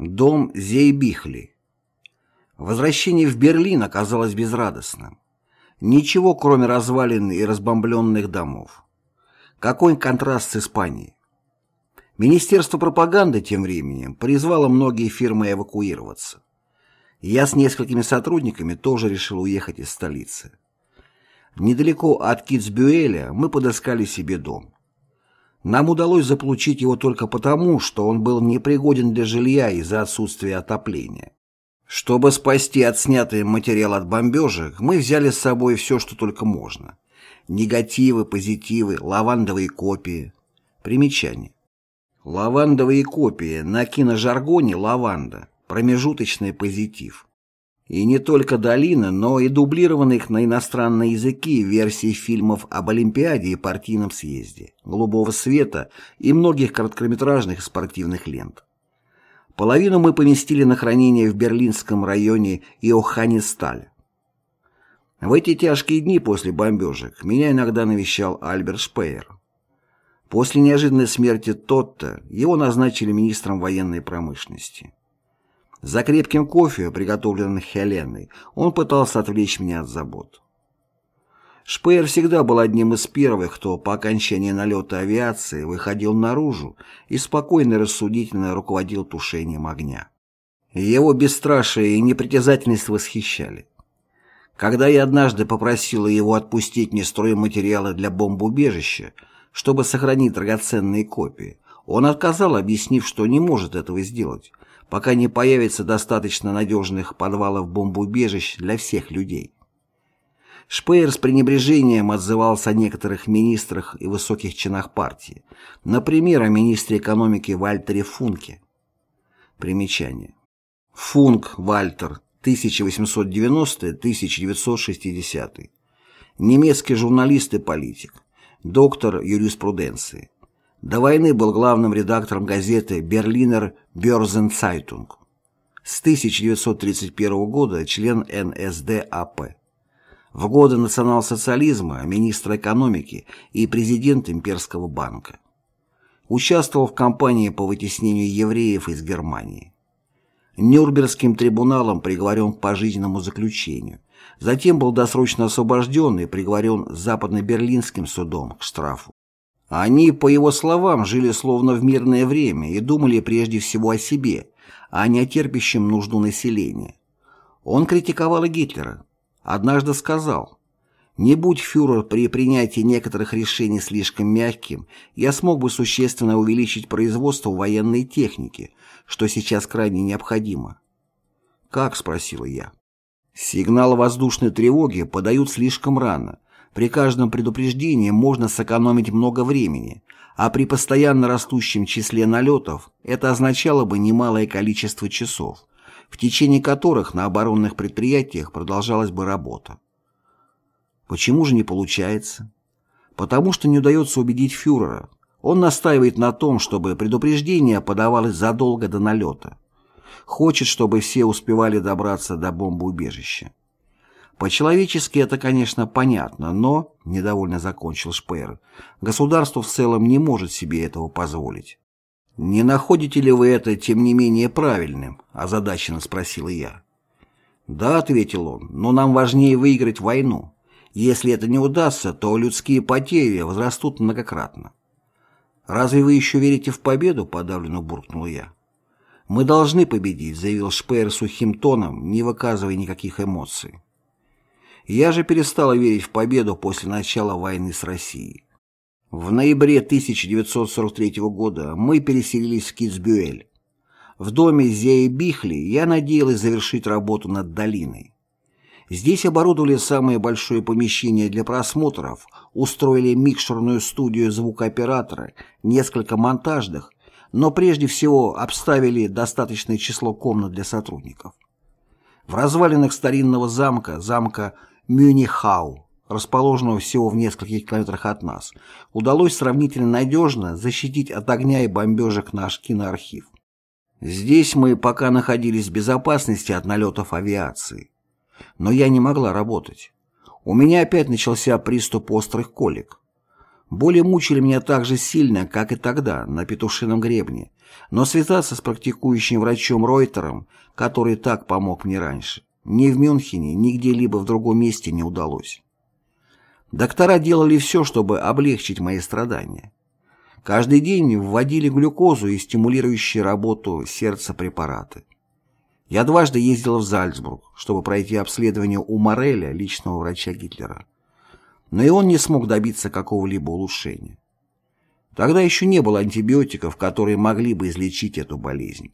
Дом Зейбихли. Возвращение в Берлин оказалось безрадостным. Ничего, кроме развалин и разбомбленных домов. Какой контраст с Испанией. Министерство пропаганды тем временем призвало многие фирмы эвакуироваться. Я с несколькими сотрудниками тоже решил уехать из столицы. Недалеко от Китсбюэля мы подыскали себе дом. Нам удалось заполучить его только потому, что он был непригоден для жилья из-за отсутствия отопления. Чтобы спасти отснятый материал от бомбежек, мы взяли с собой все, что только можно. Негативы, позитивы, лавандовые копии. Примечание. Лавандовые копии на киножаргоне «лаванда» – промежуточный позитив. И не только долина, но и дублированных на иностранные языки версий фильмов об Олимпиаде и партийном съезде, «Голубого света» и многих короткометражных спортивных лент. Половину мы поместили на хранение в берлинском районе Иоханнесталь. В эти тяжкие дни после бомбежек меня иногда навещал Альберт Шпеер. После неожиданной смерти Тотта его назначили министром военной промышленности. За крепким кофе, приготовленным Хеленой, он пытался отвлечь меня от забот. Шпеер всегда был одним из первых, кто по окончании налета авиации выходил наружу и спокойно и рассудительно руководил тушением огня. Его бесстрашие и непритязательность восхищали. Когда я однажды попросила его отпустить мне стройматериалы для бомбоубежища, чтобы сохранить драгоценные копии, он отказал, объяснив, что не может этого сделать, пока не появится достаточно надежных подвалов бомбоубежищ для всех людей. Шпеер с пренебрежением отзывался о некоторых министрах и высоких чинах партии, например, о министре экономики Вальтере Функе. Примечание. Функ Вальтер, 1890-1960. Немецкий журналист и политик, доктор юриспруденции. До войны был главным редактором газеты «Берлинер Бёрзенцайтунг». С 1931 года член НСДАП. В годы национал-социализма министр экономики и президент Имперского банка. Участвовал в кампании по вытеснению евреев из Германии. Нюрнбергским трибуналом приговорен к пожизненному заключению. Затем был досрочно освобожден и приговорен Западно-Берлинским судом к штрафу. Они, по его словам, жили словно в мирное время и думали прежде всего о себе, а не о терпящем нужду населения. Он критиковал Гитлера. Однажды сказал, «Не будь фюрер при принятии некоторых решений слишком мягким, я смог бы существенно увеличить производство военной техники, что сейчас крайне необходимо». «Как?» – спросила я. Сигнал воздушной тревоги подают слишком рано – при каждом предупреждении можно сэкономить много времени, а при постоянно растущем числе налетов это означало бы немалое количество часов, в течение которых на оборонных предприятиях продолжалась бы работа. Почему же не получается? Потому что не удается убедить фюрера. Он настаивает на том, чтобы предупреждение подавалось задолго до налета. Хочет, чтобы все успевали добраться до бомбоубежища. По-человечески это, конечно, понятно, но, — недовольно закончил Шпеер, — государство в целом не может себе этого позволить. «Не находите ли вы это, тем не менее, правильным?» — озадаченно спросил я. «Да», — ответил он, — «но нам важнее выиграть войну. Если это не удастся, то людские потери возрастут многократно». «Разве вы еще верите в победу?» — подавленно буркнул я. «Мы должны победить», — заявил Шпеер сухим тоном, не выказывая никаких эмоций. Я же перестала верить в победу после начала войны с Россией. В ноябре 1943 года мы переселились в Китсбюэль. В доме Зеи Бихли я надеялась завершить работу над долиной. Здесь оборудовали самое большое помещение для просмотров, устроили микшерную студию звукооператора, несколько монтажных, но прежде всего обставили достаточное число комнат для сотрудников. В развалинах старинного замка, замка Мюнихау, расположенного всего в нескольких километрах от нас, удалось сравнительно надежно защитить от огня и бомбежек наш киноархив. Здесь мы пока находились в безопасности от налетов авиации. Но я не могла работать. У меня опять начался приступ острых колик. Боли мучили меня так же сильно, как и тогда, на петушином гребне, Но связаться с практикующим врачом Ройтером, который так помог мне раньше, ни в Мюнхене, ни где-либо в другом месте не удалось. Доктора делали все, чтобы облегчить мои страдания. Каждый день вводили глюкозу и стимулирующие работу сердца препараты. Я дважды ездил в Зальцбург, чтобы пройти обследование у Мореля, личного врача Гитлера. Но и он не смог добиться какого-либо улучшения. Тогда еще не было антибиотиков, которые могли бы излечить эту болезнь.